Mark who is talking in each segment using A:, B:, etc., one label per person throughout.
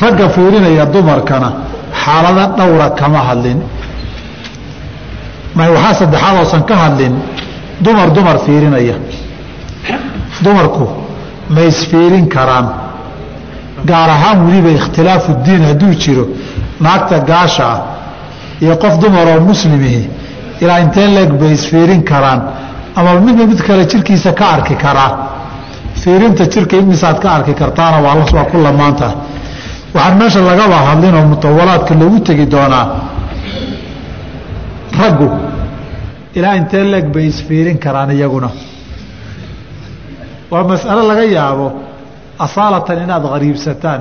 A: ragga fiirinaya dumarkana xaalado dhowra kama hadlin. Waxaa saddexaad oosan ka hadlin dumar dumar fiirinaya. Dumarku ma isfiirin karaan. Gaar ahaan weliba ikhtilaafu diin hadduu jiro naagta gaasha ah iyo qof dumar oo muslimihi ilaa intee leeg bay isfiirin karaan. Ama midna mid kale jirkiisa ka arki karaa. Fiirinta jirka imisaad ka arki kartaana waa ku lamaantaha waxaan meesha lagaba hadlin oo mutawalaadka lagu tegi doonaa raggu. Ilaa intee leeg bay isfiirin karaan iyaguna? Waa mas'alo laga yaabo asaalatan inaad hariibsataan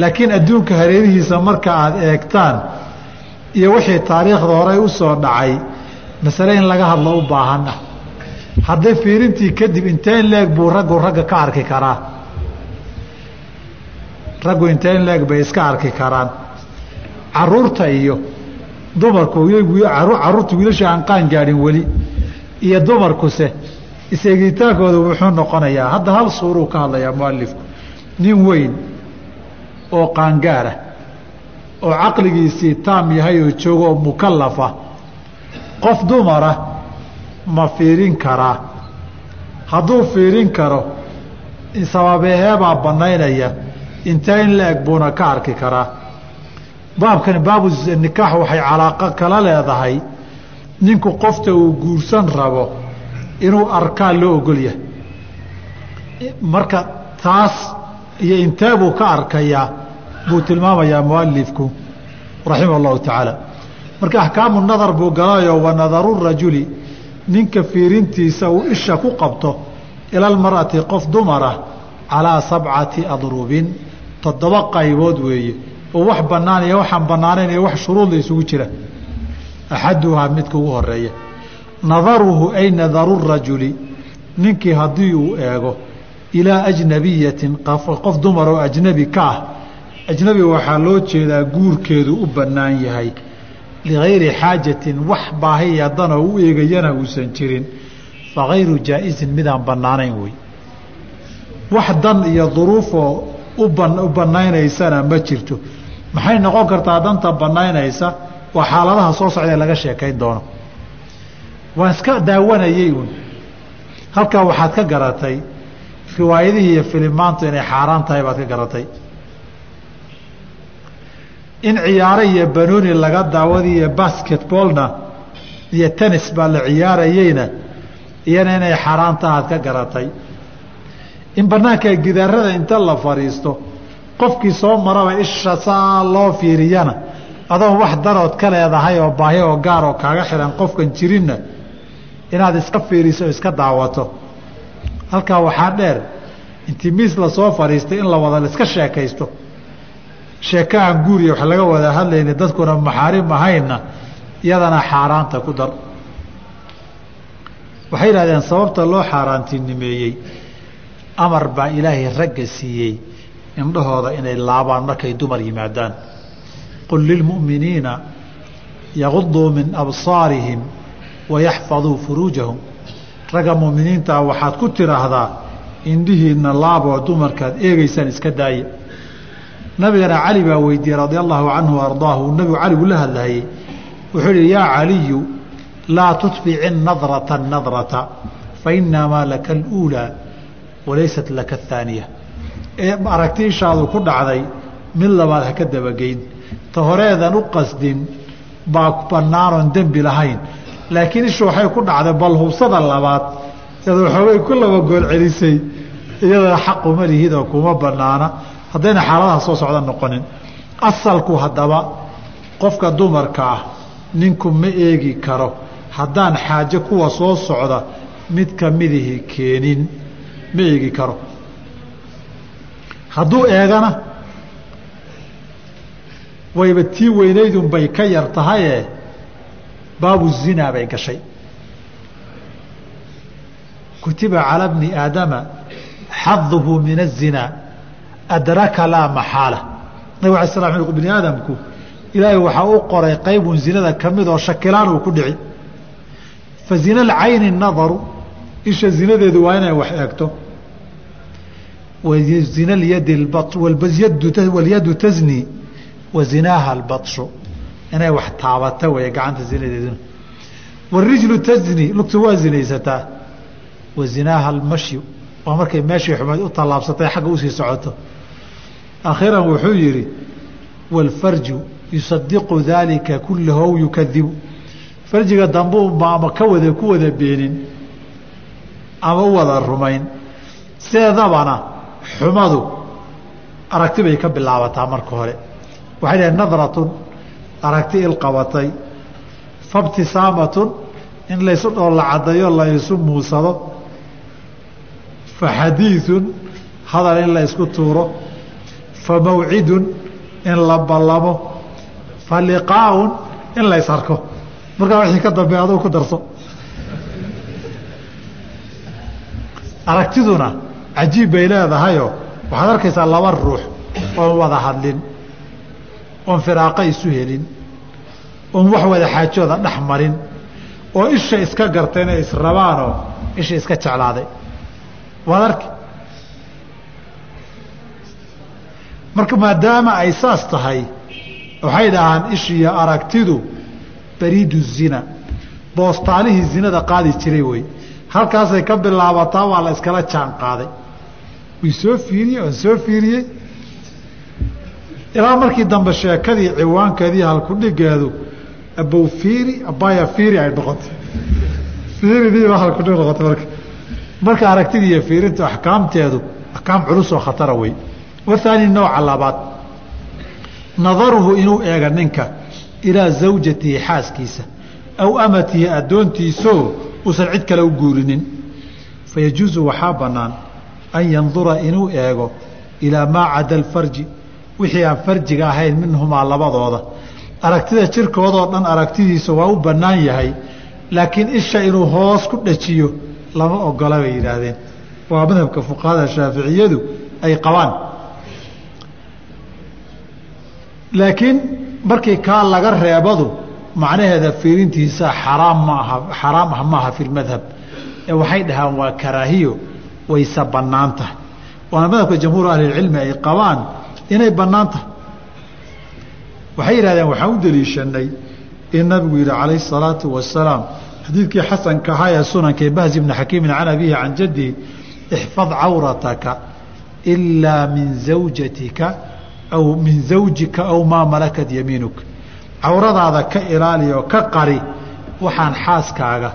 A: laakiin adduunka hareerihiisa marka aada eegtaan iyo wixii taariikhda horey u soo dhacay masale in laga hadlo u baahan ah. Hadday fiirintii kadib inteen leeg buu raggu ragga ka arki karaa raggu inteen leeg bay iska arki karaan. Caruurta iyo dumarku carruurta wiilasha aan qaan gaadhin weli iyo dumarkuse is-eegitaankooda wuxuu noqonayaa hadda hal suuruu ka hadlayaa mualifku nin weyn oo qaangaara oo caqligiisii taam yahay oo joogo oo mukallafa qof dumara ma fiirin karaa. Hadduu fiirin karo sababeheebaa bannaynaya intee in la eg buuna ka arki karaa baabkani baabu nikaax waxay calaaqo kala leedahay. Ninku qofta uu guursan rabo inuu arkaa loo ogol yahay. Marka taas iyo intee buu ka arkayaa buu tilmaamayaa mualifku raximah allahu tacaala. Marka axkaamu nadar buu galayo wa nadaru rajuli ninka fiirintiisa uu isha ku qabto ila almar'ati qof dumara calaa sabcati adrubin toddoba qaybood weeye. Oo wax bannaan iyo waxaan bannaanayn iyo wax shuruudla isugu jira. Axaduhaa midka ugu horreeya nadaruhu ay nadaru rajuli. Ninkii haddii uu eego ilaa ajnabiyatin qof dumar oo ajnabi ka ah. Ajnabi waxaa loo jeedaa guurkeedu u bannaan yahay. Ligayri xaajatin wax baahiya danoo u eegayana uusan jirin. Fakayru jaa'isin midaan bannaanayn wey wax dan iyo duruufoo u bannaynaysana ma jirto. Maxay noqon kartaa danta bannaynaysa waa xaaladaha soo socdaee laga sheekayn doono. Waan iska daawanayey uun. Halkaa waxaad ka garatay riwaayadihii iyo filimaantu inay xaaraan tahay baad ka garatay. In ciyaaro iyo banooni laga daawadi iyo basketballna iyo tennis baa la ciyaarayeyna iyana inay xaaraan tahaad ka garatay in banaanka gidaarada inta la fadhiisto qofkii soo maraba isha saa loo fiiriyana. Adoon wax darood ka leedahay oo baahi oo gaar oo kaaga xihan qofkan jirinna inaad iska fiiriso o iska daawato. Halkaa waxaa dheer intii miis la soo fadhiistay in la wada laiska sheekaysto. Sheeko aan guuriya wax laga wada hadlayna dadkuna maxaarim ahaynna iyadana xaaraanta ku dar. Waxay yidhahdeen sababta loo xaaraantinimeeyey amar baa ilaahay ragga siiyey indhahooda inay laabaan markay dumar yimaadaan. qul lilmu'miniina yaguduu min absaarihim wayaxfaduu furuujahum. Ragga mu'miniintaa waxaad ku tidhaahdaa indhihiinna laaboo dumarkaad eegaysaan iska daaya nabigana cali baa weydiiyey radia allahu canhu ardaahu nabigu cali uu la hadlayey wuxuu yihi yaa caliyu laa tutbici nadrata nadrata fainamaa laka aluulaa walaysat laka ahaaniya ee aragtiishaadu ku dhacday mid labaad ha ka dabageyn. Ta horeedan u qasdin baa bannaanoon dembi lahayn. Laakiin ishu waxay ku dhacday bal hubsada labaad iyada waxoogay ku laba gool celisay. Iyadana xaquma lihidoo kuma bannaana. Haddayna xaaladaha soo socda noqonin. Asalku haddaba qofka dumarka ah ninku ma eegi karo. Haddaan xaajo kuwa soo socda mid kamidihii keenin ma eegi karo hadduu eegana wayba tii weynaydunbay ka yar tahaye baabu zinaa bay gashay kutiba calى bni aadama xaduhu min الzinaa adraka laa maxaala nabig ala sla u bni aadamku ilaahay waxaa u qoray qaybun zinada ka mid oo shakilaan uu ku dhici fa zina alcayni nadaru isha zinadeedu waa inay wax eegto wazina lyadi walyadu tazni wa zinaaha albatshu inay wax taabata weeye gacanta zinadeeduna warijlu tazni lugtu waa zinaysataa wa zinaaha almashyu waa markay meeshii xumayd u tallaabsatay xagga u sii socoto akhiiran wuxuu yidhi waalfarju yusadiqu daalika kulahu aw yukadibu farjiga dambe unba ama ka wada ku wada beenin ama u wada rumayn sideedabana xumadu aragti bay ka bilaabataa marka hore. Waxay dhahay nadratun aragti ilqabatay fabtisaamatun in laysu caddayo la isu muusado. Fa xadiiثun hadal in la tuuro. Fa mawcidun in la ballamo. Fa liqaaun in la ysarko markaa wixii ka dambe aduu ku darso. Aragtiduna cajiib bay leedahayoo. Waxaad arkaysaa laba ruux oon wada hadlin oon firaaqa isu helin oon wax wada xaajooda dhex marin oo isha iska garta inay israbaanoo isha iska jeclaaday. Waad arki. Marka maadaama ay saas tahay waxay dhahaan ishiyo aragtidu bariidu zina boostaalihii zinada qaadi jiray wey halkaasay ka bilaabataa waa la iskala jaan qaaday way soo fiiriyey oon soo fiiriyey ilaa markii dambe sheekadii ciwaankeedii halkudhigeedu abow fiiri abaya fiiri ay noqotay. Fiiridiiba halkudhig noqotay marka. Marka aragtidii iyo fiirintu axkaamteedu axkaam culus oo khatara wey wathaani nooca labaad. Nadaruhu inuu eega ninka ilaa zawjatihi xaaskiisa aw amatihi addoontiisoo uusan cid kale u guurinin. Fayajuusu waxaa bannaan an yandura inuu eego ilaa maa cada alfarji wixii aan farjiga ahayn minhumaa labadooda. Aragtida jirkoodoo dhan aragtidiisa waa u bannaan yahay laakiin isha inuu hoos ku dhajiyo lama ogola bay yidhaahdeen. Waa madhabka fuqahada shaaficiyadu ay qabaan. Laakiin markii kaa laga reebadu macnaheeda fiirintiisa xaraam maaha xaraam ah maaha fi lmadhab ee waxay dhahaan waa karaahiyo wayse bannaan tahay. Waana madhabka jamhuur ahlilcilmi ay qabaan inay bannaan tahay. Waxay yidhahdeen waxaan u deliishanay in nabigu yidhi calayh الsalaatu wasalaam xadiidkii xasanka ahaa ee sunanka ee bahzi bni xakiimin can abihi can jaddihi ixfad cawrataka ilaa min zawjatika aw min zawjika aw maa malakat yamiinuk. Cawradaada ka ilaali ka qari waxaan xaaskaaga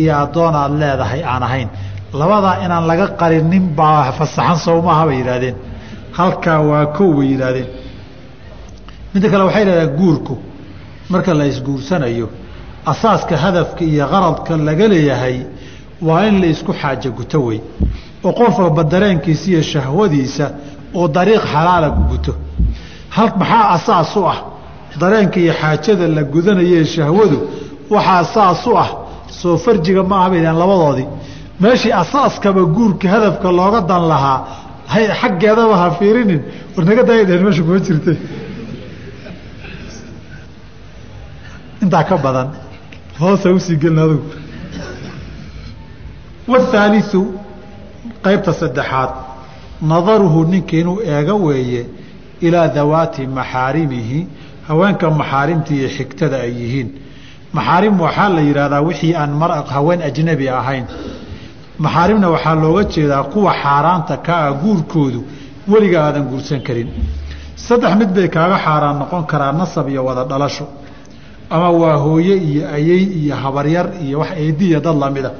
A: iyo addoon aad leedahay aan ahayn labadaa inaan laga qarin nin baa fasaxan sowmaha bay yidhaahdeen. Halkaa waa kow bay yidhaahdeen. Midda kale waxay yidhahdeen guurku marka la isguursanayo asaaska hadafka iyo qaradka laga leeyahay waa in la isku xaajo guto wey. Oo qofka dareenkiisa iyo shahwadiisa oo dariiq xalaala ku guto. Hal maxaa asaas u ah? Dareenka iyo xaajada la gudanayee shahwadu waxaa asaas u ah? Soo farjiga ma aha labadoodii meeshii asaaskaba guurka hadafka looga dan lahaa. Xaggeedaba ha fiirinin. War naga daaya dheheen meesha kuma jirte intaa ka badan hoosa u sii gelin adugu. Wathaaliu qaybta saddexaad nadaruhu ninka inuu eego weeye ilaa dawaati maxaarimihi haweenka maxaarimta iyo xigtada ay yihiin. Maxaarim waxaa la yidhahdaa wixii aan haween ajnabi ahayn maxaarimna waxaa looga jeedaa kuwa xaaraanta ka ah guurkoodu weliga aadan guursan karin. Saddex mid bay kaaga xaaraan noqon karaa nasab iyo wada dhalasho. Ama waa hooye iyo ayey iyo habaryar iyo wax eediya dad lamida.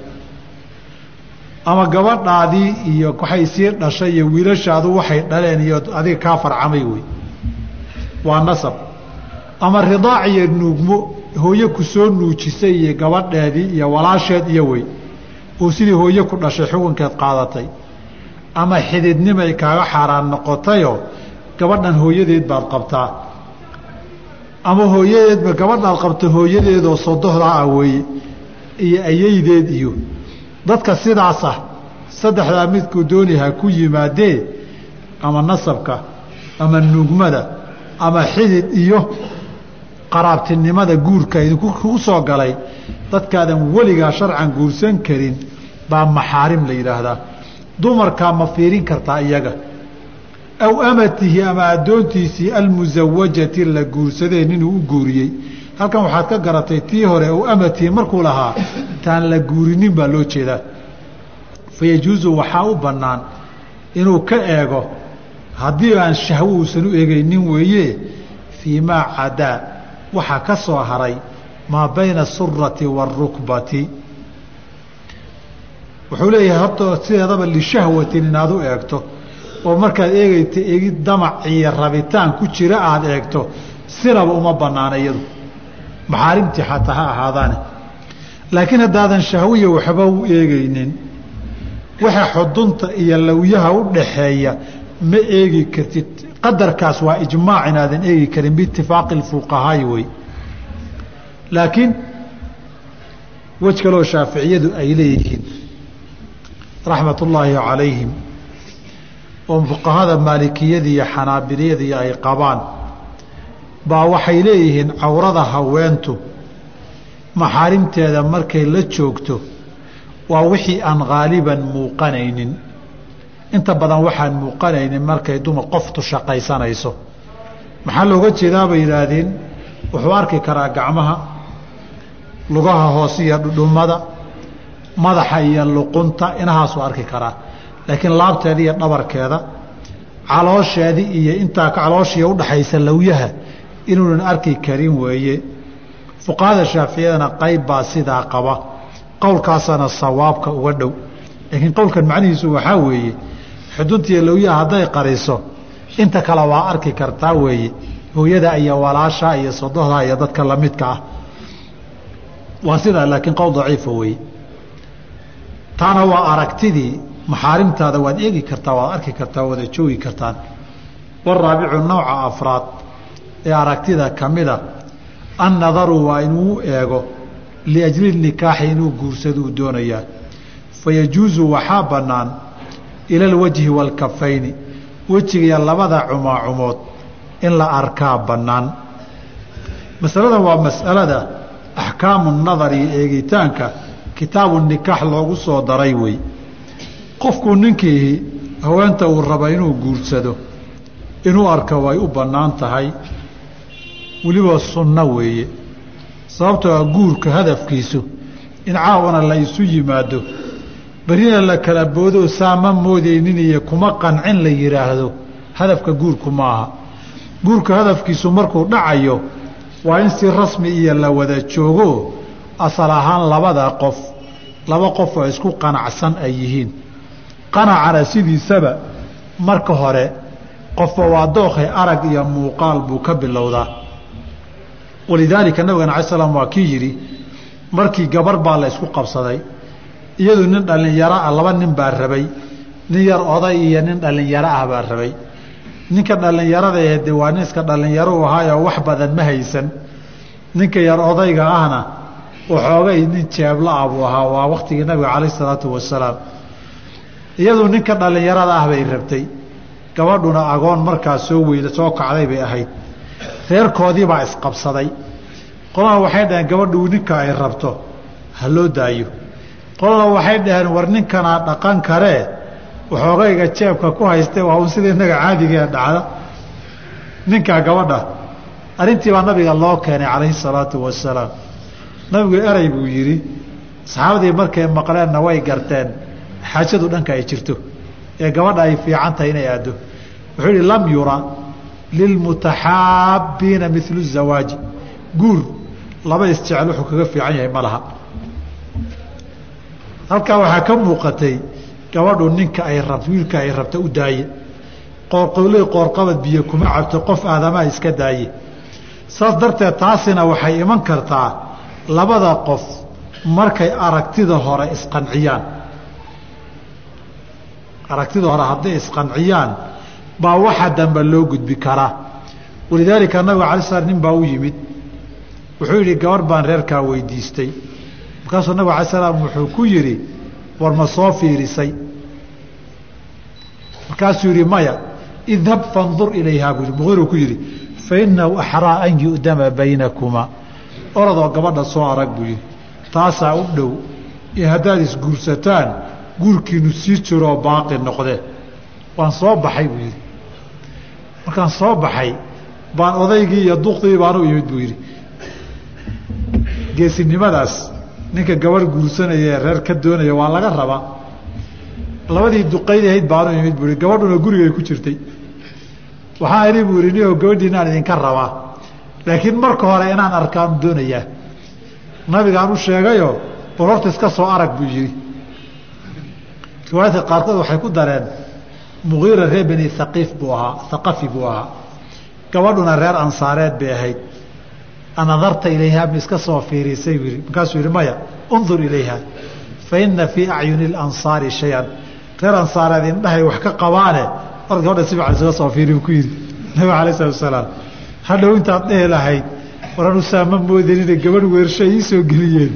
A: Ama gabadhaadii iyo waxay sii dhashay iyo wiilashaadu waxay dhaleen iyo adiga kaa farcamay wey. Waa nasab. Ama ridaac iyo nuugmo hooye ku soo nuujisay iyo gabadheedii iyo walaasheed iyo wey oo sidii hooye ku dhashay xukunkeed qaadatay ama xididnimay kaaga xaaraan noqotayoo gabadhan hooyadeed baad qabtaa. Ama hooyadeedba gabadhaad qabta hooyadeedoo sodohdaa ah weeye iyo ayeydeed iyo. Dadka sidaas ah saddexdaa midkuu dooni ha ku yimaadee ama nasabka ama nuugmada ama xidid iyo qaraabtinimada guurka idinku soo galay dadkaadan weligaa sharcan guursan karin baa maxaarim la yidhaahdaa. Dumarkaa ma fiirin kartaa iyaga. Aw amatihi ama addoontiisii almusawajati la guursadee ninuu u guuriyey. Halkan waxaad ka garatay tii hore aw amatihi markuu lahaa taan la guurinin baa loo jeedaa. Fayajuusu waxaa u bannaan inuu ka eego haddii aan shahwo uusan u eegaynin weeye fii maa cadaa waxaa ka soo haray maa bayna asurati waarukbati wuxuu leeyahay horta sideedaba lishahwatin inaad u eegto oo markaad eegayta eegid damac iyo rabitaan ku jira aada eegto sinaba uma banaana iyadu. Maxaarimtii xataa ha ahaadaane. Laakiin haddaadan shahwiya waxba u eegaynin waxa xudunta iyo lawyaha u dhaxeeya ma eegi kartid qadarkaas waa ijmaac inaadan eegi karin biitifaaqi fuqahaai wey laakiin wej kaloo shaaficiyadu ay leeyihiin raxmat ullaahi calayhim oo fuqahada maalikiyada iyo xanaabiliyadii ay qabaan baa waxay leeyihiin cawrada haweentu maxaarimteeda markay la joogto waa wixii aan haaliban muuqanaynin inta badan waxaan muuqanaynin markay dumar qoftu shaqaysanayso. Maxaa looga jeedaa bay yidhaahdeen? Wuxuu arki karaa gacmaha lugaha hoose iyo dhudhummada madaxa iyo luqunta inahaasuu arki karaa. Laakiin laabteeda iyo dhabarkeeda caloosheedii iyo intaa calooshiiya udhaxaysa lawyaha inuunan arki karin weeye. Fuqahada shaaficiyadana qayb baa sidaa qaba. Qowlkaasana sawaabka uga dhow. Laakiin qowlkan macnihiisu waxaa weeye xuduntiiyo lawyaha hadday qariso inta kale waa arki kartaa weeye hooyada iyo walaasha iyo sodohda iyo dadka lamidka ah. Waa sidaa laakiin qowl daciifa weeye taana waa aragtidii maxaarimtaada waad eegi kartaa waad arki kartaa wada joogi kartaan. Waraabicu nooca afraad ee aragtida ka mida annadaru waa inuu eego liajli nikaaxi inuu guursaduu doonayaa. Fayajuusu waxaa bannaan ila alwajhi waalkafayni. Wejigiiyo labada cumaacumood in la arkaa bannaan. Masaladan waa masalada axkaamu nadari iyo eegitaanka kitaabu nikaax loogu soo daray wey. Qofkuu ninkii haweenta uu raba inuu guursado inuu arka way u bannaan tahay. Weliba sunno weeye. Sababtoo ah guurka hadafkiisu in caawana la isu yimaado berina la kala boodoo saama moodaynin iyo kuma qancin la yidhaahdo hadafka guurku maaha. Guurka hadafkiisu markuu dhacayo waa in si rasmi iyo la wada joogo. Asal ahaan labada qof laba qof oo isku qanacsan ay yihiin. Qanacana sidiisaba marka hore qofba waa dookhay arag iyo muuqaal buu ka bilowdaa. Walidaalika nabigana alai slam waa kii yidhi markii gabar baa la isku qabsaday iyadu nin dhallinyaro ah laba nin baa rabay nin yar oday iyo nin dhallinyaro ah baa rabay. Ninka dhallinyarada de waa nin iska dhallinyaro u ahaayoo wax badan ma haysan. Ninka yar odayga ahna waxoogay nin jeebla ah buu ahaa waa waktigii nabiga calayh isalaatu wasalaam. Iyadu ninka dhallinyarada ah bay rabtay. Gabadhuna agoon markaa soo weyda soo kacday bay ahayd. Reerkoodii baa isqabsaday. Qolana waxay dhaheen gabadhuu ninka ay rabto ha loo daayo qolana waxay dhaheen war ninkanaa dhaqan karee waxoogayga jeebka ku hayste waa un sida innaga caadigee dhacda. Ninkaa gabadha arrintii baa nabiga loo keenay calayhi salaatu wasalaam. Nabigu erey buu yidhi saxaabadii markay maqleenna way garteen xaajadu dhanka ay jirto ee gabadha ay fiican tahay inay aaddo. Wuxuu yihi lam yura lilmutaxaabbiina milu zawaaji. Guur laba isjecel wuxuu kaga fiican yahay ma laha halkaa waxaa ka muuqatay gabadhu ninka ay rabt wiilka ay rabta u daaye. Qoorqowley qoorqabad biyo kuma cabto qof aadamaa iska daaye. Saas darteed taasina waxay iman kartaa labada qof markay aragtida hore isqanciyaan. Aragtida hore hadday isqanciyaan baa waxa dambe loo gudbi karaa. Walidaalika nabiga alay slam nin baa u yimid. Wuxuu yidhi gabarh baan reerkaa weydiistay markaasuu nabig alay slam wuxuu ku yidhi war ma soo fiirisay? Markaasuu yidhi maya idhab fandur ilayhaa buu muqiruu ku yidhi fa inahu axraa an yu'dama baynakumaa orodoo gabadha soo arag buu yidhi. Taasaa u dhow haddaad isguursataan guurkiinu sii jiroo baaqi noqde. Waan soo baxay buu yidhi. Markaan soo baxay baan odaygii iyo duqdii baan u imid buu yidhi. Geesinimadaas ninka gabadh guursanaya ee reer ka doonaya waa laga rabaa. Labadii duqayd ahayd baanu imid buu ihi gabadhuna gurigay ku jirtay. Waxaa idhi buu ihi nio gabadhiinaan idinka rabaa. Laakiin marka hore inaan arkaan doonayaa nabigaan u sheegayo bal horta iska soo arag buu yidhi. Riwaayadka qaarkood waxay ku dareen mugiira reer beni haqiif buu ahaa haqafi buu ahaa. Gabadhuna reer ansaareed bay ahayd anadarta ilayha ma iska soo fiirisay markaasuu yidhi maya undur ilayha fa ina fii acyuni اlansaari shay-an. Reer ansaareed indhahay wax ka qabaane or gabadha si fiican isaga soo fiiri ku yidhi. Nabiga alay salatu asalaam hadhow intaad dhehi lahayd waran usaama moodin inay gabadh weersha ii soo geliyeen.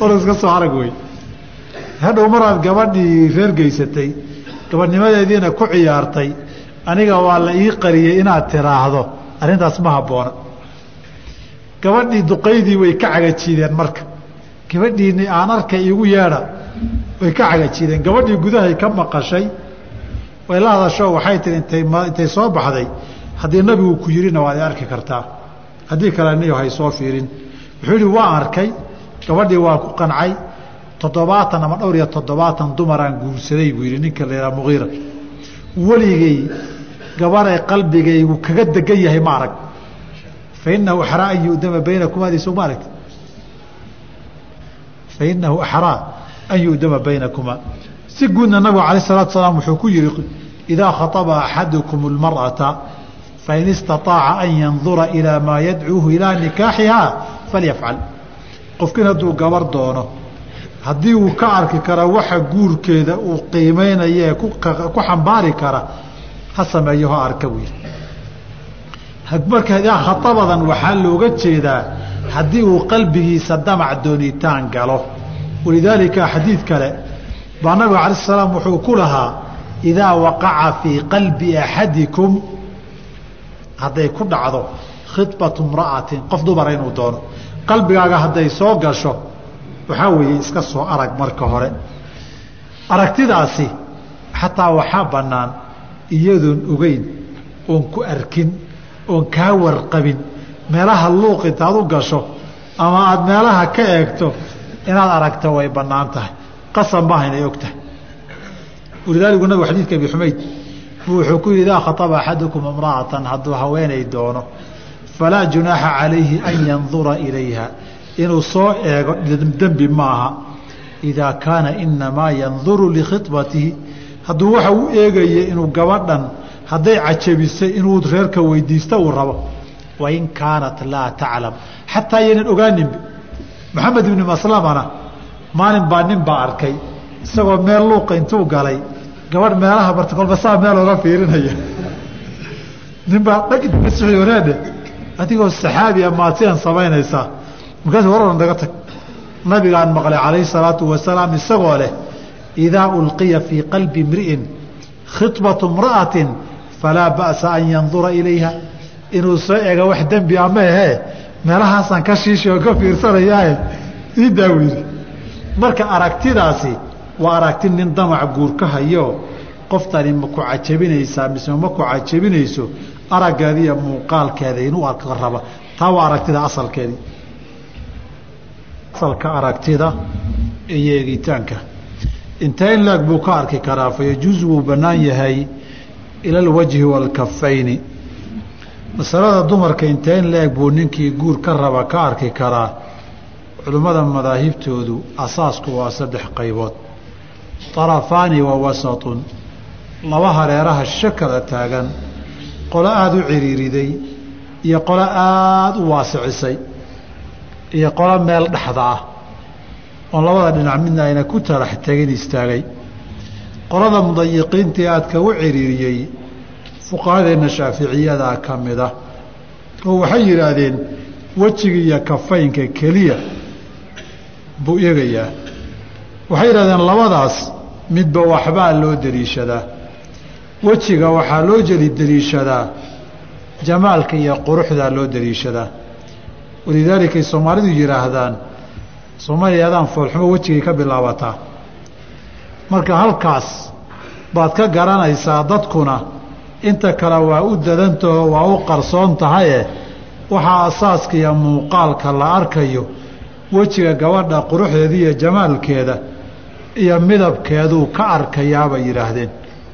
A: Or iska soo arag wey hadhow maraad gabadhii reer geysatay gabadhnimadeediina ku ciyaartay aniga waa la ii qariyey inaad tiraahdo arrintaas ma habboona gabadhii duqaydii way ka cagajiideen marka. Gabadhiini aan arkay iigu yeedha way ka cagajiideen. Gabadhii gudahay ka maqashay way la hadasho waxay tihi intay soo baxday. Haddii nabigu ku yidhina waad arki kartaa haddii kale niyo hay soo fiirin. Wuxuu yihi waa arkay. Gabadhii waa ku qancay. Toddobaatan ama dhowr iyo toddobaatan dumaraan guursaday buu yidhi ninka la yidhaha mugiira. Weligay gabaday qalbigaygu kaga degan yahay ma arag fa inahu axraa an yu'dama baynakum adiisu ma aragti fa inahu axraa an yu'dama baynakumaa si guudna nabigu alayh salatu salaam wuxuu ku yihi idaa khaطaba axadukum اlmarأata fain istaطaaca an yandura ilaa maa yadcuuhu ilaa nikaaxihaa falyafcal qofkin hadduu gabar doono haddii uu ka arki kara waxa guurkeeda uu qiimeynaya ee ku xambaari kara ha sameeyo ha arka buu yihi marka idaa khaabadan waxaa looga jeedaa haddii uu qalbigiisa damac doonitaan galo. Walidaalika xadiid kale baa nabiga alay salaam wuxuu ku lahaa idaa waqaca fii qalbi axadikum hadday ku dhacdo khibatu mra'atin qof dumara inuu doono. Qalbigaaga hadday soo gasho waxaa weeye iska soo arag marka hore. Aragtidaasi xataa waxaa bannaan iyadoon ogeyn oon ku arkin oon kaa warqabin. Meelaha luuq intaad u gasho ama aada meelaha ka eegto inaad aragto way bannaan tahay. Qasab maaha inay og tahay. Walidaaligu nabigu xadiidka abi xumayd wuxuu ku yidhi idaa khaطaba axadukum imra'atan hadduu haweenay doono falaa junaaxa calayhi an yandura ilayha. Inuu soo eego dembi maaha idaa kaana inamaa yanduru likhibatihi hadduu waxa u eegaya inuu gabadhan hadday cajabisay inuu reerka weydiista uu rabo. Wain kaanat laa taclam xataa yaynan ogaaninba maxamed ibni maslamana maalin baa nin baa arkay. Isagoo meel luuqa intuu galay. Gabadh meelaha barta kolba saa meel oga fiirinaya. Nin baa dhagwareedhe adigoo saxaabiya maad sidan samaynaysaa markaasu waran naga tag. Nabigaan maqlay calayhi salaatu wasalaam isagoo leh idaa ulqiya fii qalbi imri'in khibatu imra'atin falaa ba'sa an yandura ilayha inuu soo ega wax dembi ama ahee meelahaasaan ka shiishi oo ka fiirsanayaae ii daaweydi marka aragtidaasi waa aragti nin damac guur ka hayo qoftani ma ku cajabinaysaa mise ma ku cajabinayso araggeeda iyo muuqaalkeeda inuu arka raba. Taa waa aragtida asalkeedii asalka aragtida iyo eegitaanka intee in laeg buu ka arki karaa fayajuusu wuu bannaan yahay ila alwajhi waalkafayni masalada dumarka intee in la-eg buu ninkii guur ka raba ka arki karaa culimmada madaahibtoodu asaasku waa saddex qaybood. طarafaani wa wasatun laba hareeraha shakada taagan qolo aada u ciriiriday iyo qolo aada u waasicisay iyo qolo meel dhexda ah oon labada dhinac midna ayna ku talax tegin istaagay qolada mudayiqiintii aadka u ciriiriyey fuqahadeenna shaaficiyadaa ka mid ah oo waxay yidhaahdeen wejiga iyo kafaynka keliya buu eegayaa. Waxay yidhahdeen labadaas midba waxbaa loo deliishadaa wejiga waxaa loo jeli deliishadaa jamaalka iyo quruxdaa loo deliishadaa walidaalikay soomaalidu yidhaahdaan soomaaliya adaan foolxumo wejigay ka bilaabataa marka halkaas baad ka garanaysaa dadkuna inta kale waa u dadantaho waa u qarsoon tahaye waxaa asaaska iyo muuqaalka la arkayo wejiga gabadha quruxdeeda iyo jamaalkeeda iyo midabkeeduu ka arkayaabay yidhaahdeen.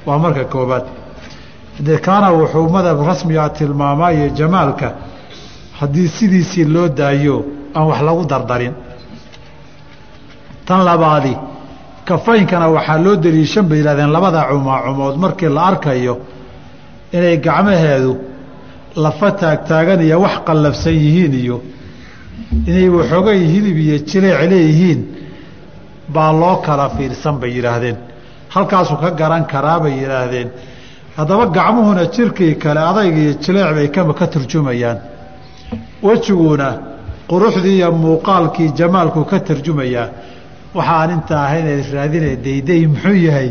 A: Waa marka koobaad dee kaana wuxuu madab rasmiga tilmaamaa iyo jamaalka haddii sidiisii loo daayo aan wax lagu dardarin. Tan labaadi kafaynkana waxaa loo daliishan bay yihahdeen labada cumaacumood markii la arkayo inay gacmaheedu lafa taagtaagan iyo wax qallafsan yihiin iyo inay waxoogay hilib iyo jileec leeyihiin baa loo kala fiirsan bay yidhaahdeen. Halkaasuu ka garan karaa bay yidhaahdeen. Haddaba gacmuhuna jirkii kale adayg iyo jileec bay kama ka turjumayaan. Wejiguna quruxdii iyo muuqaalkii jamaalku ka tarjumayaa waxaan intaa ahayn raadina dayday muxuu yahay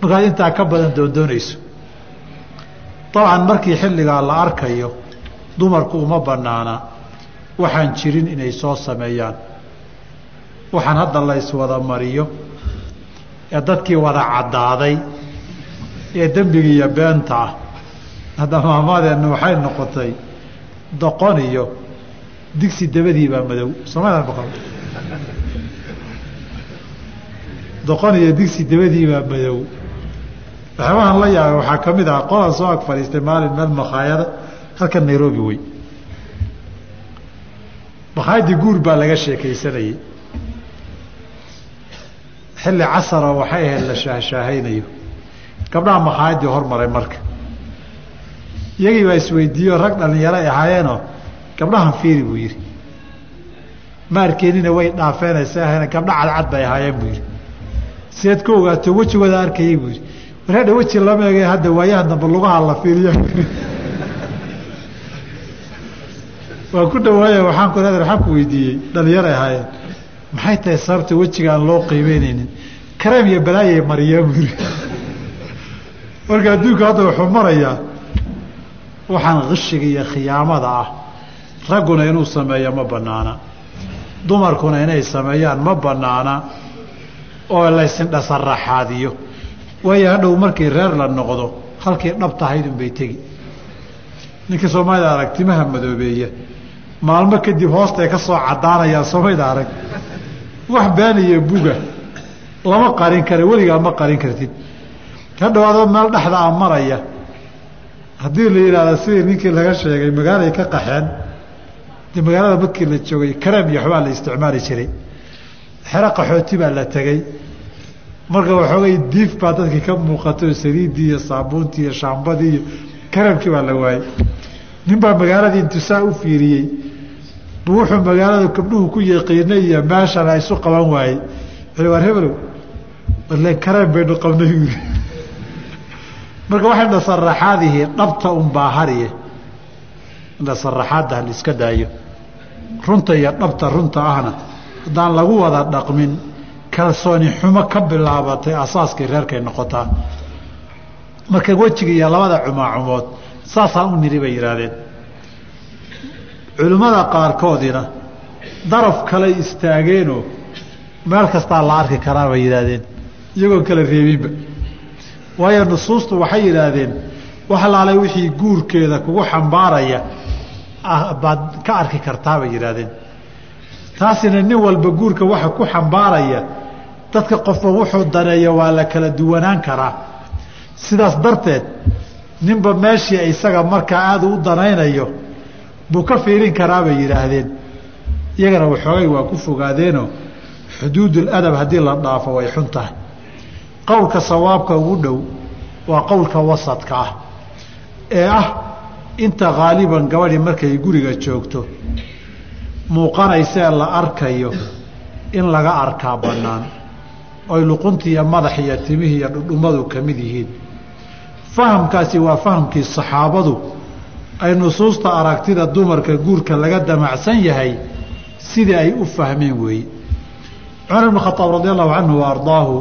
A: markaad intaa ka badan doondoonayso dabcan markii xilligaa la arkayo dumarku uma banaana waxaan jirin inay soo sameeyaan. Waxaan hadda la iswada mariyo ee dadkii wada caddaaday ee dembiga iyo beenta ah hadda maamaadeenna waxay noqotay doqon iyo digsi dabadii baa madow. Soomalian boqol doqon iyo digsi dabadii baa madow. Waxyaabahan la yaabay waxaa ka mid ah qolan soo ag fadhiistay maalin meel makhaayada halkan nairobi wey makhaayadii guur baa laga sheekaysanayey xilli casara waxay ahayd la shaahshaahaynayo gabdhaha makhaayadii hormaray marka. Iyagii baa isweydiiyo rag dhalinyaro ay ahaayeenoo gabdhahan fiiri buu yidhi. Ma arkeenina way dhaafeenaysa ahayna gabdha cadcad bay ahaayeen buu yidhi sideed ka ogaato wejigooda arkayey buu war hadha weji lama ege hadda waayaha dambe lugaha la fiiriyo. Waa ku dhawaaya waxaan ku leedahay waxaan ku weydiiyey dhalinyaray ahaayeen maxay tahay sababta wejiga aan loo qiimeyneynin kareem iyo balaayay mariyaa buu yidhi. Marka adduunka hadda wuxuu marayaa waxaan kishiga iyo khiyaamada ah. Ragguna inuu sameeyo ma banaana dumarkuna inay sameeyaan ma banaana oo laysindhasaraxaadiyo waayo hadhow markii reer la noqdo halkii dhab tahaydun bay tegi. Ninkii soomaalida arag timaha madoobeeya. Maalmo kadib hoostay ka soo caddaanayaan soomaalida arag wax baaniya buga. Lama qarin kara weligaa ma qarin kartid. Hadhow adoo meel dhexda a maraya haddii la yidhaahdo sidii ninkii laga sheegay magaalay ka qaxeen de magaalada markii la joogay kareem iyo waxbaa la isticmaali jiray xero qaxooti baa la tegey marka waxoogay diif baa dadkii ka muuqato saliiddii iyo saabuuntii iyo shaambadii iyo kareemkii baa la waayey nin baa magaaladii intusaa u fiiriyey. Bu wuxuu magaalada gabdhuhu ku yaqiinay iyo meeshana isu qaban waayey. War hebelow le kareem baynu qabnay. Marka waxay dhasaraxaadihii dhabta unbaa hariye. Dhasaraxaadda haliska daayo. Runta iyo dhabta runta ahna haddaan lagu wada dhaqmin kalsooni xumo ka bilaabatay asaaskii reerkay noqotaa. Marka wejiga iyo labada cumaacumood saasaan u niri bay yidhaahdeen. Culimmada qaarkoodina daraf kaley istaageenoo meel kastaa la arki karaa bay yidhaahdeen iyagoon kala reebinba. Waayo nusuustu waxay yidhaahdeen wax wixii guurkeeda kugu xambaaraya baad ka arki kartaa bay yidhaahdeen taasina nin walba guurka waxa ku xambaaraya dadka qofba wuxuu daneeyo waa la kala duwanaan karaa. Sidaas darteed ninba meeshii isaga markaa aada u danaynayo buu ka fiirin karaa bay yidhaahdeen. Iyagana waxoogay waa ku fogaadeenoo xuduuduladab haddii la dhaafo way xun tahay. Qowlka sawaabka ugu dhow waa qowlka wasadka ah ee ah inta haaliban gabadhii markay guriga joogto muuqanaysee la arkayo in laga arkaa bannaan. Oy luquntii iyo madax iyo timihii iyo dhudhummadu ka mid yihiin. Fahamkaasi waa fahamkii saxaabadu ay nusuusta aragtida dumarka guurka laga damacsan yahay sidii ay u fahmeen weeye cumar ibn khaaab radi allahu canhu wa ardaahu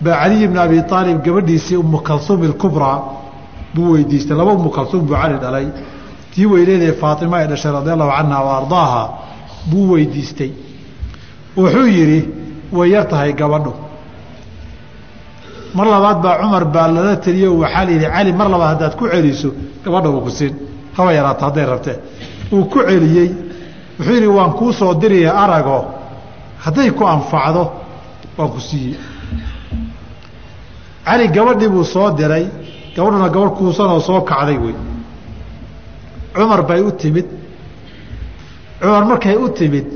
A: baa caliy bni abi aalib gabadhiisii umu kalhuum ilkubraa buu weydiistay. Laba umu kalhuum buu cali dhalay tii weyneedee faatima ay dhashay radi allahu canha wa ardaaha buu weydiistay. Wuxuu yidhi way yar tahay gabadhu. Mar labaad baa cumar baa lala teliyo waxaa la yidhi cali mar labaad haddaad ku celiso gabadha uu ku siin. Haba yaraato hadday rabtee. Uu ku celiyey wuxuu yidhi waan kuu soo diraya arago hadday ku anfacdo waan ku siiyey. Cali gabadhii buu soo diray gabadhuna gabadh kuusanoo soo kacday wey cumar bay u timid. Cumar markay u timid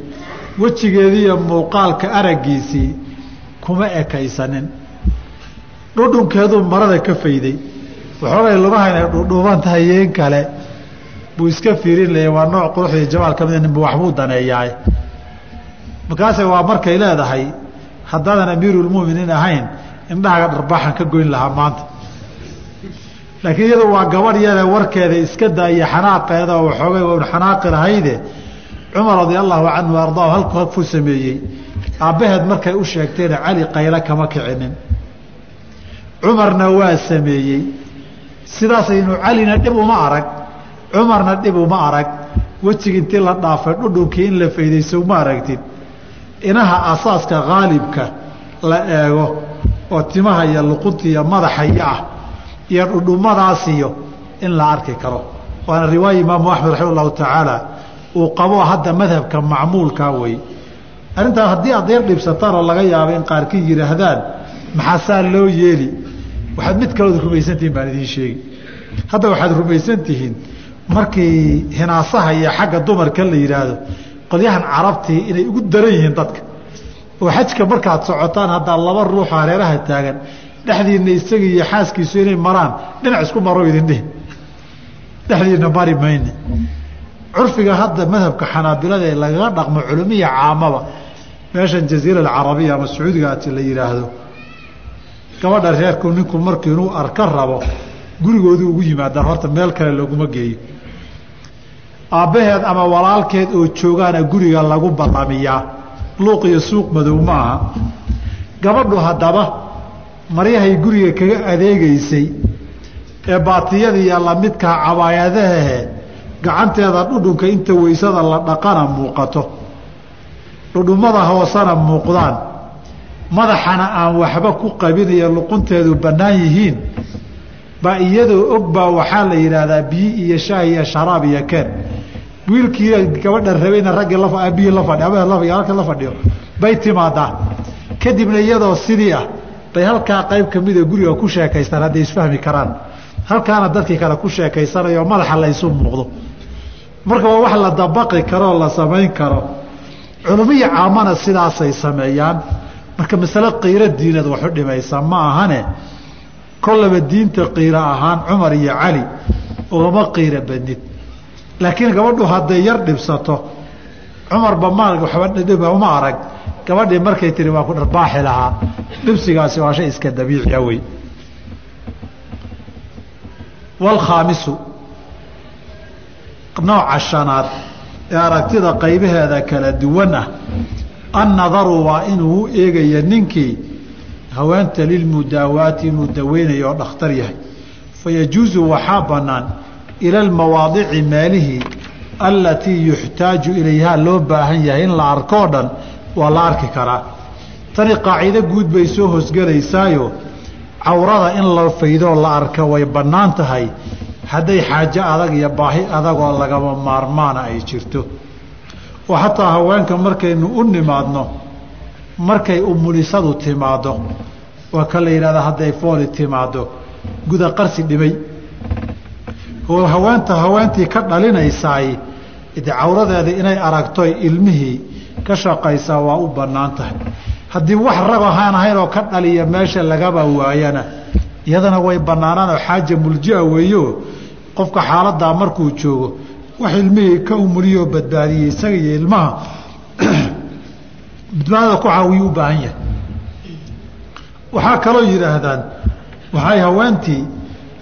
A: wejigeediiyo muuqaalka araggiisii kuma ekaysanin. Dhudhunkeeduu marada ka fayday. Waxoogay lumahayna dhudhuuban tahay yeen kale buu iska fiirin laya waa nooc quruxdii jamaal ka mida ninba waxbuu daneeyaay markaase waa markay leedahay haddaadan amiirulmuminiin ahayn indhahaga dharbaaxan ka goyn lahaa maanta laakiin iyadu waa gabadh yare warkeeda iska daaya xanaaqeeda oo waxoogay un xanaaqi lahayde cumar radia allahu canhu ardaahu halku hagfu sameeyey. Aabbaheed markay u sheegtayna cali qaylo kama kicinin. Cumarna waa sameeyey. Sidaasaynu calina dhib uma arag. Cumarna dhib uma arag. Wejigi intii la dhaafay dhudhunkii in la faydayso uma aragtid. Inaha asaaska haalibka la eego oo timaha iyo luqunta iyo madaxaya ah iyo dhudhumadaasiyo in la arki karo. Waana riwaaya imaamu axmed raxima allahu tacaala uu qabo hadda madhabka macmuulkaa wey arrintaan haddii aad yar dhibsataan oo laga yaabo in qaarkii yidhaahdaan maxaasaa loo yeeli? Waxaad mid kalood rumaysantihiin baan idiin sheegi hadda waxaad rumaysan tihiin markii hinaasaha iyo xagga dumarka la yidhaahdo qolyahan carabtii inay ugu daran yihiin dadka oo xajka markaad socotaan haddaa laba ruuxoo hareeraha taagan dhexdiina isaga iyo xaaskiisu inay maraan dhinac isku maro idin dhihi dhexdiina mari mayne curfiga hadda madhabka xanaabilada ee lagaga dhaqmo culumiya caamaba meeshan jaziira alcarabiya ama sacuudiga la yidhaahdo gabadha reerku ninku markii inuu arka rabo gurigoodu ugu yimaadaan horta meel kale looguma geeyo. Aabbaheed ama walaalkeed oo joogaana guriga lagu ballamiyaa luuq iyo suuq madow ma aha gabadhu haddaba maryahay guriga kaga adeegaysay ee baatiyadiiyo lamidkaa cabaayadahehe gacanteeda dhudhunka inta weysada la dhaqana muuqato. Dhudhummada hoosena muuqdaan. Madaxana aan waxba ku qabinayo luqunteedu bannaan yihiin baa iyadoo og baa waxaa la yidhaahdaa biyi iyo shaah iyo sharaab iyo keen wiilkii gabadha rabayna raggii aabihii la fadhi abehalka la fadhiyo bay timaadaa kadibna iyadoo sidii ah bay halkaa qayb kamida guriga ku sheekaystaan hadday isfahmi karaan. Halkaana dadkii kale ku sheekaysanayo madaxa laysu muuqdo. Marka waa wax la dabaqi karoo la samayn karo. Culumiya caamana sidaasay sameeyaan. Marka masale qiiro diinad waxu dhimaysa ma ahane kollaba diinta qiiro ahaan cumar iyo cali ugama qiiro badnid laakiin gabadhu hadday yar dhibsato cumarba maal waxba uma arag. Gabadhii markay tiri waa ku dharbaaxi lahaa. Dhibsigaasi waa shay iska dabiiciya wey. Walkhaamisu nooca shanaad ee aragtida qaybaheeda kala duwan ah annadaru waa inuu u eegaya ninkii haweenta lilmudaawaati inuu daweynayo oo dhakhtar yahay. Fayajuusu waxaa bannaan ila almawaadici meelihii allatii yuxtaaju ilayhaa loo baahan yahay in la arkoo dhan waa la arki karaa. Tani qaacido guud bay soo hosgelaysaayo cawrada in la faydoo la arka way bannaan tahay. Hadday xaajo adag iyo baahi adagoo lagama maarmaana ay jirto. Oo xataa haweenka markaynu u nimaadno markay umulisadu timaaddo waa ka la yidhahdaa hadday fooli timaaddo. Guda qarsi dhimay haweenta haweentii ka dhalinaysaay de cawradeeda inay aragtoy ilmihii ka shaqaysaa waa u bannaan tahay haddii wax rag ahaan ahayn oo ka dhaliya meesha lagaba waayana iyadana way bannaanaanoo xaaja muljia weeyo. Qofka xaaladaa markuu joogo wax ilmihii ka umuliyoo badbaadiyey isaga iyo ilmaha badbaadada ku caawiyu u baahan yahay. Waxaa kaloo yidhaahdaan waxay haweentii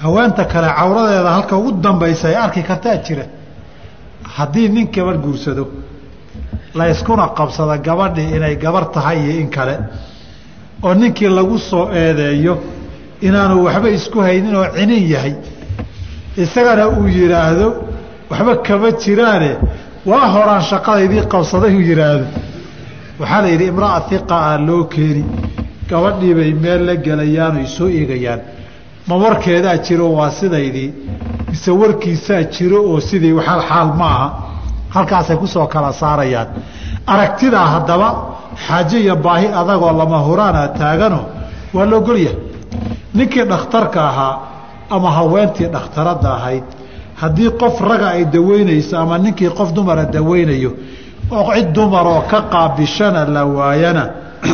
A: haweenta kale cawradeeda halka ugu dambaysa ay arki kartaa jira. Haddii nin gabar guursado layskuna qabsada gabadhii inay gabar tahay iyo in kale. Oo ninkii lagu soo eedeeyo inaanu waxba isku haynin oo cinin yahay. Isagana uu yidhaahdo waxba kama jiraane waa horaan shaqadaydii qabsaday uu yidhaahdo waxaa la yidhi imra'a hiqa ah loo keeni. Gabadhii bay meel la gelayaan oy soo eegayaan ma warkeedaa jiro waa sidaydii. Mise warkiisaa jiro oo sidii waxal xaal ma aha. Halkaasay ku soo kala saarayaan. Aragtidaa haddaba xaaje iyo baahi adagoo lama huraana taagano waa la ogolyahay ninkii dhakhtarka ahaa ama haweentii dhakhtaradda ahayd haddii qof raga ay daweynayso ama ninkii qof dumara daweynayo oo cid dumaroo ka qaabishana la waayana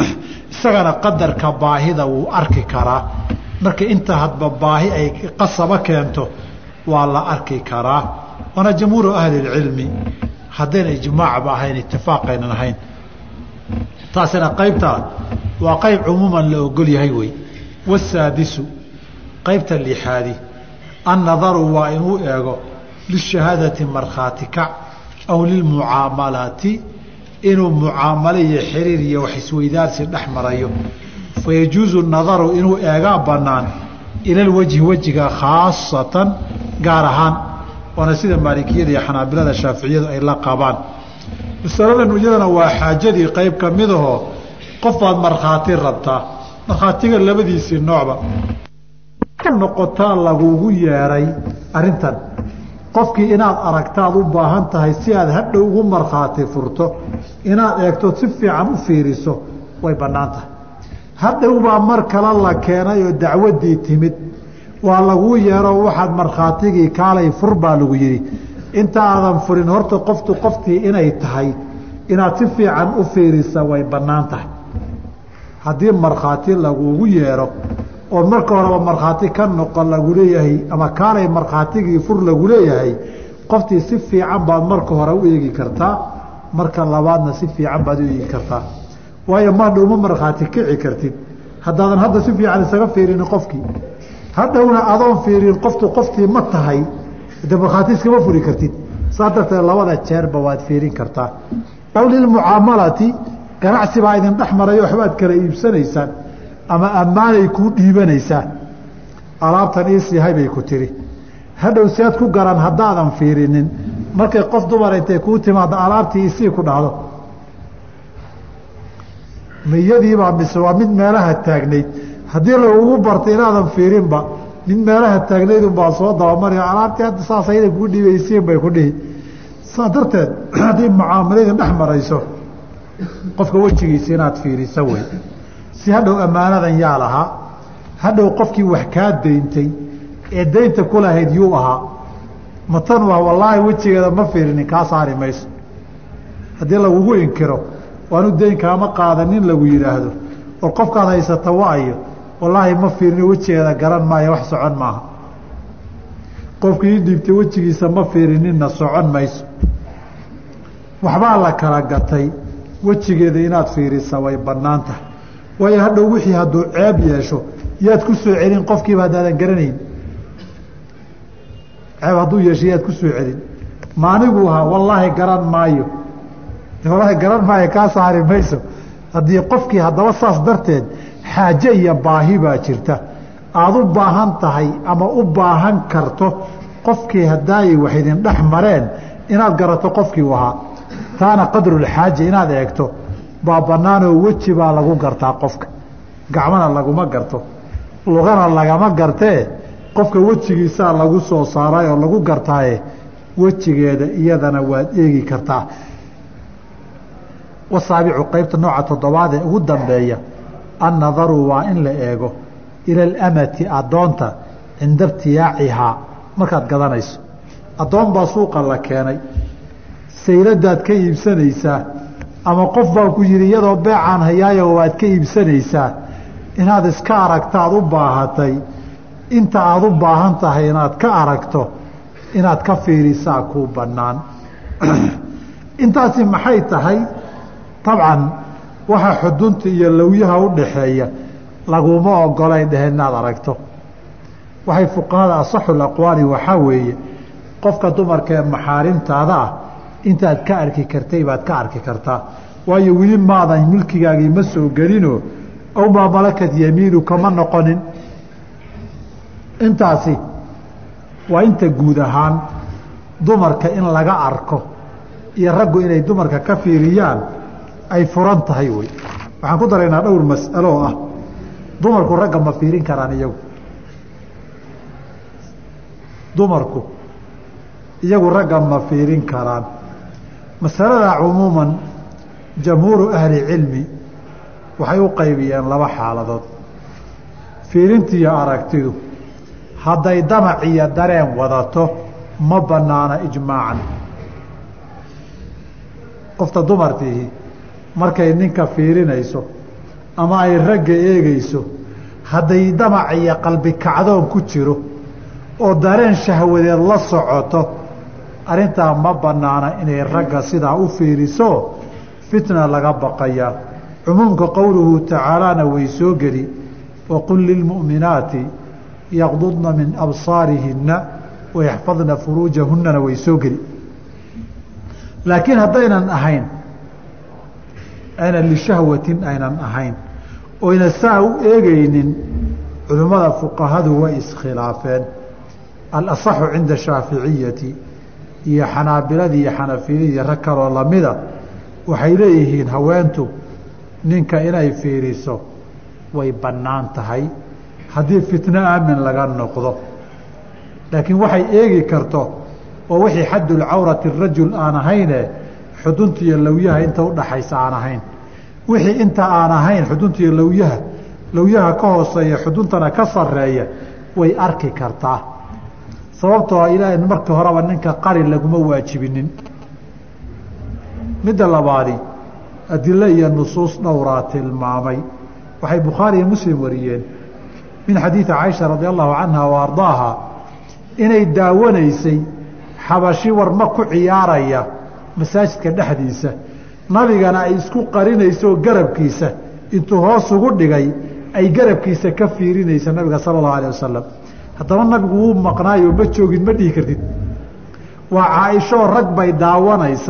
A: isagana qadarka baahida wuu arki karaa marka inta hadba baahi ay qasaba keento waa la arki karaa. Waana jamhuuru ahli اlcilmi haddayna ijmaacba ahayn itifaaqaynan ahayn. Taasina qaybtaa waa qayb cumuuman la ogol yahay wey. Wasaadisu qaybta lixaadi annadaru waa inuu eego lishahaadati markhaati aw lilmucaamalaati inuu mucaamalo iyo xiriir iyo wax isweydaarsi dhex marayo fayajuuzu nadaru inuu eegaa bannaan ila lwajhi wejiga khaasatan gaar ahaan waana sida maalikiyada iyo xanaabilada shaaficiyadu ay la qabaan masaladan iyadana waa xaajadii qayb ka midahoo qof baad markhaati rabtaa markhaatiga labadiisii noocba noqotaa lagugu yeeray arrintan qofkii inaad aragtaad u baahan tahay si aad hadhow ugu markhaati furto inaad eegto si fiican u fiiriso way bannaan tahay hadhow baa mar kale la keenay oo dacwaddii timid waa laguu yeero waxaad markhaatigii kaalay fur baa lagu yidhi. Inta aadan furin horta qoftu qoftii inay tahay inaad si fiican u fiirisa way bannaan tahay. Haddii markhaati lagugu yeero oo marka horeba markhaati ka noqo lagu leeyahay ama kaalay markhaatigii fur lagu leeyahay qoftii si fiican baad marka hore u eegi kartaa marka labaadna si fiican baad u eegi kartaa waayo maadha uma markhaati kici kartid. Haddaadan hadda si fiican isaga fiirin qofkii. Hadhowna adoon fiirin qoftu qoftii ma tahay de iskama furi kartid. Saa darteed labada jeerba waad fiirin kartaa. Aw lilmucaamalati ganacsi baa idin dhex marayo waxbaad kala iibsanaysaan ama ammaanay kuu dhiibanaysaa alaabtan iisihay bay ku tiri. Hadhow si aad ku garan haddaadan fiirinin markay qof dumara intay kuu timaado alaabtii isii ku dhahdo miyadiibaa mise waa mid meelaha taagnayd. Haddii lagugu bartay inaadan fiirinba mid meelaha taagnayd unbaa soo dabamari alaabtii hadda saas ayada kuu dhiibaysiin bay ku dhihi. Saa darteed haddii mucaamaladii dhex marayso qofka wejigiisa inaad fiirisa wey si hadhow ammaanadan yaa lahaa hadhow qofkii wax kaa dayntay ee daynta ku lahayd yuu ahaa matan waa wallaahi wejigeeda ma fiirinin kaa saari mayso. Haddii lagugu inkiro waanu dayn kaama qaadanin lagu yidhaahdo. War qofkaad haysata waayo wallaahi ma fiirino wejigeeda garan maayo wax socon maaha. Qofkii ii dhiibtay wejigiisa ma fiirininna socon mayso. Waxbaa la kala gatay wejigeeda inaad fiirisa way bannaan tahay. Waayo hadhow wixii hadduu ceeb yeesho yaad ku soo celin qofkiiba haddaadan garanayn. Ceeb hadduu yeesho yaad ku soo celin. Maanigu ahaa wallaahi garan maayo wallaahi garan maayo kaa saari mayso. Haddii qofkii haddaba saas darteed xaaje iyo baahi baa jirta. Aada u baahan tahay ama u baahan karto qofkii haddaayay wax idin dhex mareen inaad garato qofkii u ahaa. Taana qadrulxaaja inaad eegto baa bannaanoo weji baa lagu gartaa qofka. Gacmana laguma garto. Lugana lagama gartee qofka wejigiisaa lagu soo saaray oo lagu gartaaye wejigeeda iyadana waad eegi kartaa wasaabicu qaybta nooca toddobaad ee ugu dambeeya annadaru waa in la eego ila alamati addoonta cinda ibtiyaacihaa markaad gadanayso addoon baa suuqa la keenay sayladaad ka iibsanaysaa ama qof baa ku yihi iyadoo beecaan hayaayo waad ka iibsanaysaa inaad iska aragtaad u baahatay inta aad u baahan tahay inaad ka aragto inaad ka fiirisaa kuu bannaan intaasi maxay tahay dabcan waxa xudunta iyo lawyaha u dhaxeeya laguma ogolay dheheen inaad aragto. Waxay fuqahada asaxul aqwaali waxaa weeye qofka dumarka ee maxaarimtaada ah intaad ka arki kartay baad ka arki kartaa. Waayo weli maadan milkigaagii ma soo gelinoo aw maa malakat yamiinu kama noqonin. Intaasi waa inta guud ahaan dumarka in laga arko iyo raggu inay dumarka ka fiiriyaan ay furan tahay wey waxaan ku daraynaa dhowr mas'alo ah. Dumarku ragga ma fiirin karaan iyagu. Dumarku iyagu ragga ma fiirin karaan. Masalada cumuuman jamhuuru ahli cilmi waxay u qaybiyeen laba xaaladood. Fiirintiiyo aragtidu hadday damac iyo dareen wadato ma banaana ijmaacan qofta dumartiihi markay ninka fiirinayso ama ay ragga eegeyso hadday damac iyo qalbi kacdoon ku jiro oo dareen shahwadeed la socoto arrintaa ma banaana inay ragga sidaa u fiiriso? Fitna laga baqayaa cumuumka qowluhu tacaalaana way soo geli. Waqul lilmu'minaati yaqdudna min absaarihinna wayaxfadna furuujahunana way soo geli. Laakiin haddaynan ahayn aynan lishahwatin aynan ahayn. Oyna saa u eegeynin culimmada fuqahadu way iskhilaafeen. Alasaxu cinda shaaficiyati iyo xanaabiladii iyo xanafiyadii rag kaloo lamida waxay leeyihiin haweentu ninka inay fiiriso way bannaan tahay. Haddii fitno aamin laga noqdo. Laakiin waxay eegi karto oo wixii xaddulcawrati rajul aan ahayne xuduntiiyo lawyaha inta udhaxaysa aan ahayn. Wixii inta aan ahayn xuduntiiyo lawyaha lawyaha ka hooseeya xuduntana ka sareeya way arki kartaa. Sababtoo ilaahay markii horeba ninka qari laguma waajibinin. Midda labaadi adilo iyo nusuus dhowraa tilmaamay. Waxay bukhaari iyo muslim wariyeen. Min xadiidi caaisha radi allahu canha wa ardaaha inay daawanaysay xabashi warma ku ciyaaraya masaajidka dhexdiisa nabigana ay isku qarinayso garabkiisa. Intuu hoos ugu dhigay ay garabkiisa ka fiirinaysa nabiga sala allahu alah wasalam haddaba nabigu wuu maqnaayo ma joogin ma dhihi kartid. Waa caaishoo rag bay daawanaysa